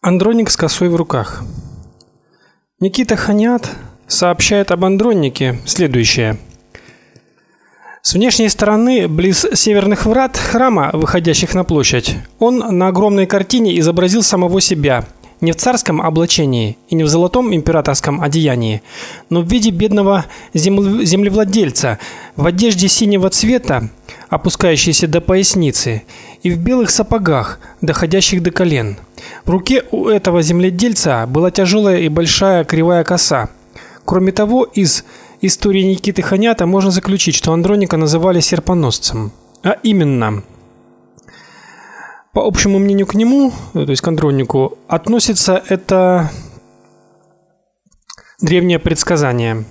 Андроник с косой в руках. Никита Ханят сообщает об Андронике следующее: с внешней стороны, близ северных врат храма, выходящих на площадь, он на огромной картине изобразил самого себя, не в царском облачении и не в золотом императорском одеянии, но в виде бедного землевладельца в одежде синего цвета, опускающейся до поясницы, и в белых сапогах, доходящих до колен. В руке у этого земледельца была тяжелая и большая кривая коса. Кроме того, из истории Никиты Ханята можно заключить, что Андроника называли серпоносцем. А именно, по общему мнению к нему, то есть к Андронику, относится это древнее предсказание.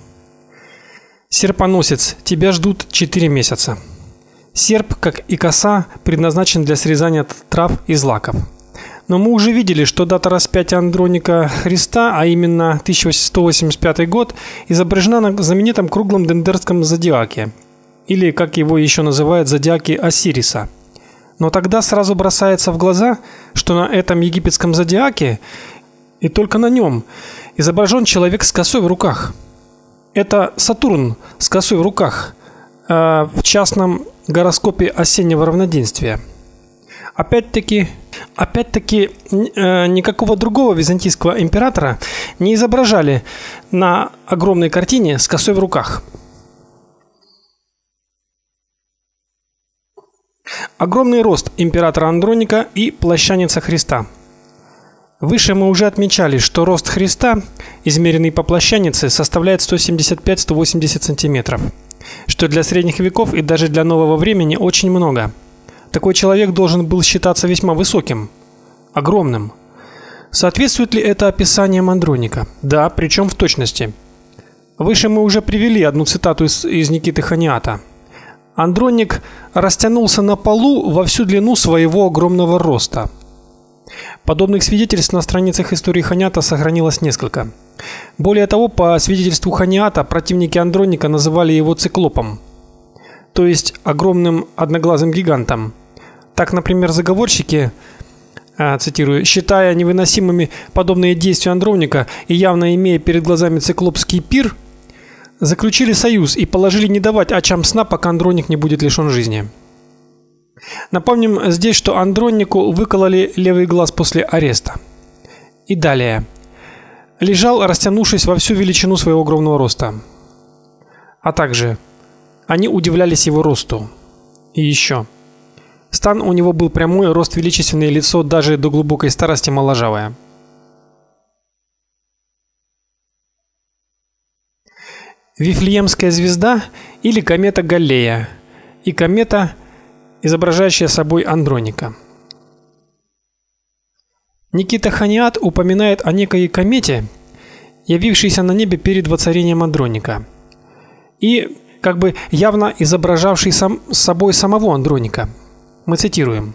Серпоносец, тебя ждут четыре месяца. Серп, как и коса, предназначен для срезания трав и злаков. Но мы уже видели, что дата распятия Андроника Христа, а именно 1185 год, изображена на знаменитом круглом дендерском зодиаке, или как его еще называют зодиаке Осириса. Но тогда сразу бросается в глаза, что на этом египетском зодиаке и только на нем изображен человек с косой в руках. Это Сатурн с косой в руках э, в частном гороскопе осеннего равноденствия. Опять-таки, опять-таки э, никакого другого византийского императора не изображали на огромной картине с косой в руках. Огромный рост императора Андроника и плащаница Христа. Выше мы уже отмечали, что рост Христа, измеренный по плащанице, составляет 175-180 сантиметров что для средних веков и даже для нового времени очень много. Такой человек должен был считаться весьма высоким, огромным. Соответствует ли это описаниям Андроника? Да, причем в точности. Выше мы уже привели одну цитату из, из Никиты Ханиата. Андроник растянулся на полу во всю длину своего огромного роста. Подобных свидетельств на страницах истории Ханиата сохранилось несколько. Более того, по свидетельству Ханиата, противники Андроника называли его циклопом, то есть огромным одноглазым гигантом. Так, например, заговорщики а, цитирую, считая невыносимыми подобные действия Андроника и явно имея перед глазами циклопский пир, заключили союз и положили не давать очам сна, пока Андроник не будет лишен жизни. Напомним здесь, что Андронику выкололи левый глаз после ареста. И далее лежал, растянувшись во всю величину своего огромного роста. А также они удивлялись его росту. И еще. Стан у него был прямой, рост величественное лицо даже до глубокой старости моложавое. Вифлеемская звезда или комета Галлея и комета, изображающая собой Андроника. Никита Ханиат упоминает о некой комете, явившейся на небе перед воцарением Андроника. И как бы явно изображавшей сам собой самого Андроника. Мы цитируем: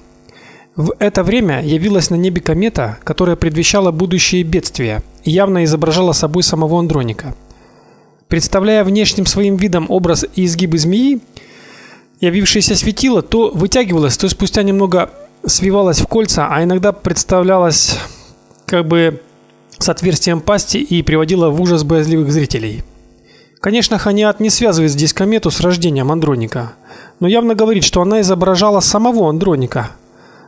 в это время явилась на небе комета, которая предвещала будущие бедствия и явно изображала собой самого Андроника. Представляя внешним своим видом образ и изгибы змеи, явившееся светило то вытягивалось, то спустя немного свивалась в кольца, а иногда представлялась как бы с отверстием пасти и приводила в ужас боязливых зрителей. Конечно, Ханиат не связывает здесь комету с рождением Андроника, но явно говорит, что она изображала самого Андроника.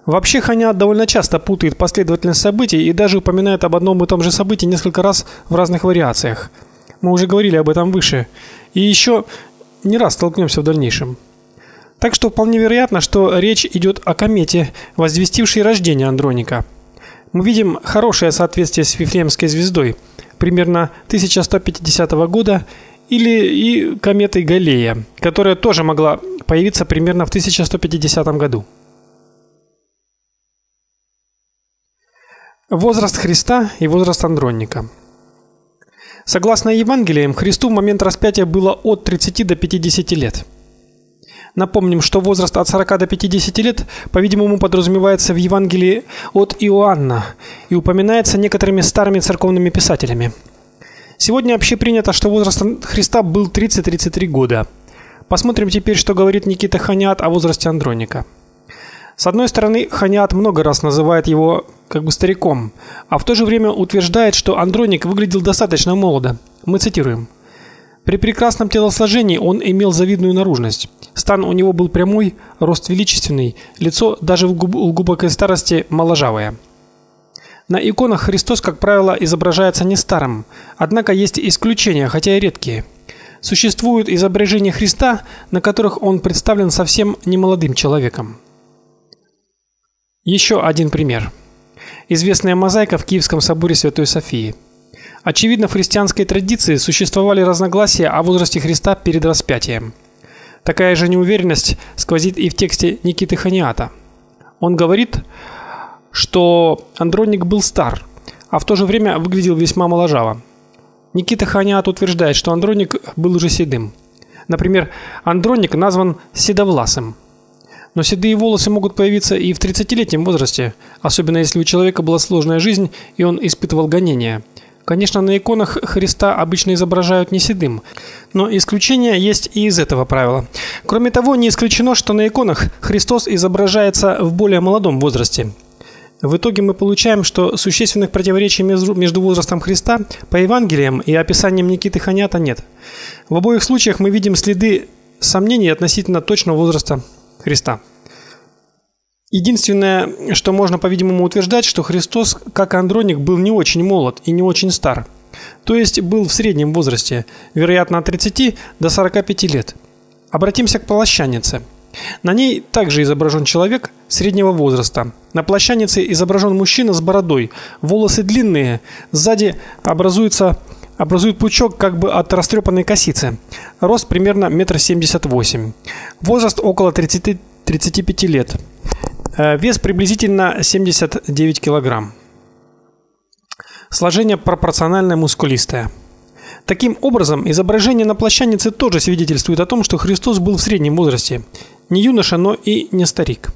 Вообще Ханиат довольно часто путает последовательность событий и даже упоминает об одном и том же событии несколько раз в разных вариациях. Мы уже говорили об этом выше. И еще не раз столкнемся в дальнейшем. Так что вполне вероятно, что речь идет о комете, возвестившей рождение Андроника. Мы видим хорошее соответствие с Вифлеемской звездой, примерно 1150 года, или и кометой Галлея, которая тоже могла появиться примерно в 1150 году. Возраст Христа и возраст Андроника. Согласно Евангелиям, Христу в момент распятия было от 30 до 50 лет. Напомним, что возраст от 40 до 50 лет, по-видимому, подразумевается в Евангелии от Иоанна и упоминается некоторыми старыми церковными писателями. Сегодня общепринято, что возраст Христа был 30-33 года. Посмотрим теперь, что говорит Никита Ханиат о возрасте Андроника. С одной стороны, Ханиат много раз называет его как бы стариком, а в то же время утверждает, что Андроник выглядел достаточно молодо. Мы цитируем: При прекрасном телосложении он имел завидную наружность. Стан у него был прямой, рост величественный, лицо даже в глубокой старости моложавое. На иконах Христос, как правило, изображается не старым, однако есть исключения, хотя и редкие. Существуют изображения Христа, на которых он представлен совсем немолодым человеком. Еще один пример. Известная мозаика в Киевском соборе Святой Софии. Очевидно, в христианской традиции существовали разногласия о возрасте Христа перед распятием. Такая же неуверенность сквозит и в тексте Никиты Ханиата. Он говорит, что Андроник был стар, а в то же время выглядел весьма моложаво. Никита Ханиат утверждает, что Андроник был уже седым. Например, Андроник назван седовласым. Но седые волосы могут появиться и в 30-летнем возрасте, особенно если у человека была сложная жизнь и он испытывал гонения. Конечно, на иконах Христа обычно изображают не седым, но исключения есть и из этого правила. Кроме того, не исключено, что на иконах Христос изображается в более молодом возрасте. В итоге мы получаем, что существенных противоречий между возрастом Христа по Евангелиям и описанием Никиты Ханята нет. В обоих случаях мы видим следы сомнений относительно точного возраста Христа. Единственное, что можно, по-видимому, утверждать, что Христос, как Андроник, был не очень молод и не очень стар. То есть был в среднем возрасте, вероятно, от 30 до 45 лет. Обратимся к плащанице. На ней также изображен человек среднего возраста. На плащанице изображен мужчина с бородой, волосы длинные, сзади образуется образует пучок как бы от растрепанной косицы. Рост примерно 1,78 м. Возраст около 30 35 лет. Э, вес приблизительно 79 килограмм. Сложение пропорциональное мускулистое. Таким образом, изображение на плащанице тоже свидетельствует о том, что Христос был в среднем возрасте, не юноша, но и не старик.